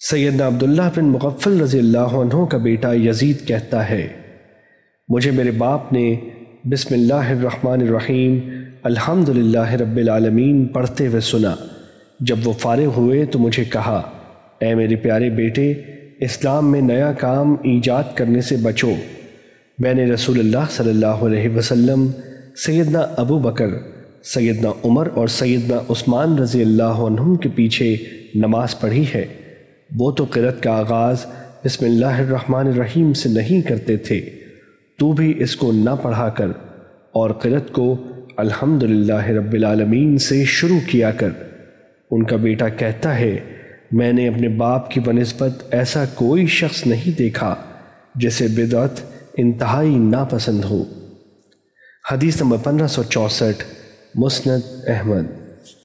سیدنا عبداللہ بن مغفل رضی اللہ عنہ کا بیٹا یزید کہتا ہے، مجھے میرے باپ نے بسم اللہ الرحمن الرحیم الحمد رب العالمین پڑھتے ہوئے سنا۔ جب وہ فارغ ہوئے تو مجھے کہا، اے میرے پیارے بیٹے، اسلام میں نیا کام ایجاد کرنے سے بچو۔ میں نے رسول اللہ صلی اللہ علیہ وسلم، سیدنا ابو بکر، سیدنا عمر اور سیدنا عثمان رضی اللہ عنہ کے پیچھے نماز پڑھی ہے۔ وہ تو قرت کا آغاز بسم اللہ الرحمن الرحیم سے نہیں کرتے تھے۔ تو بھی اس کو نہ پڑھا کر اور قرت کو الحمد رب العالمین سے شروع کیا کر۔ ان کا بیٹا کہتا ہے، میں نے اپنے باپ کی بنسبت ایسا کوئی شخص نہیں دیکھا جسے بدعت انتہائی ناپسند ہو۔ حدیث نمبر پندرہ سو چونسٹھ، مسند احمد۔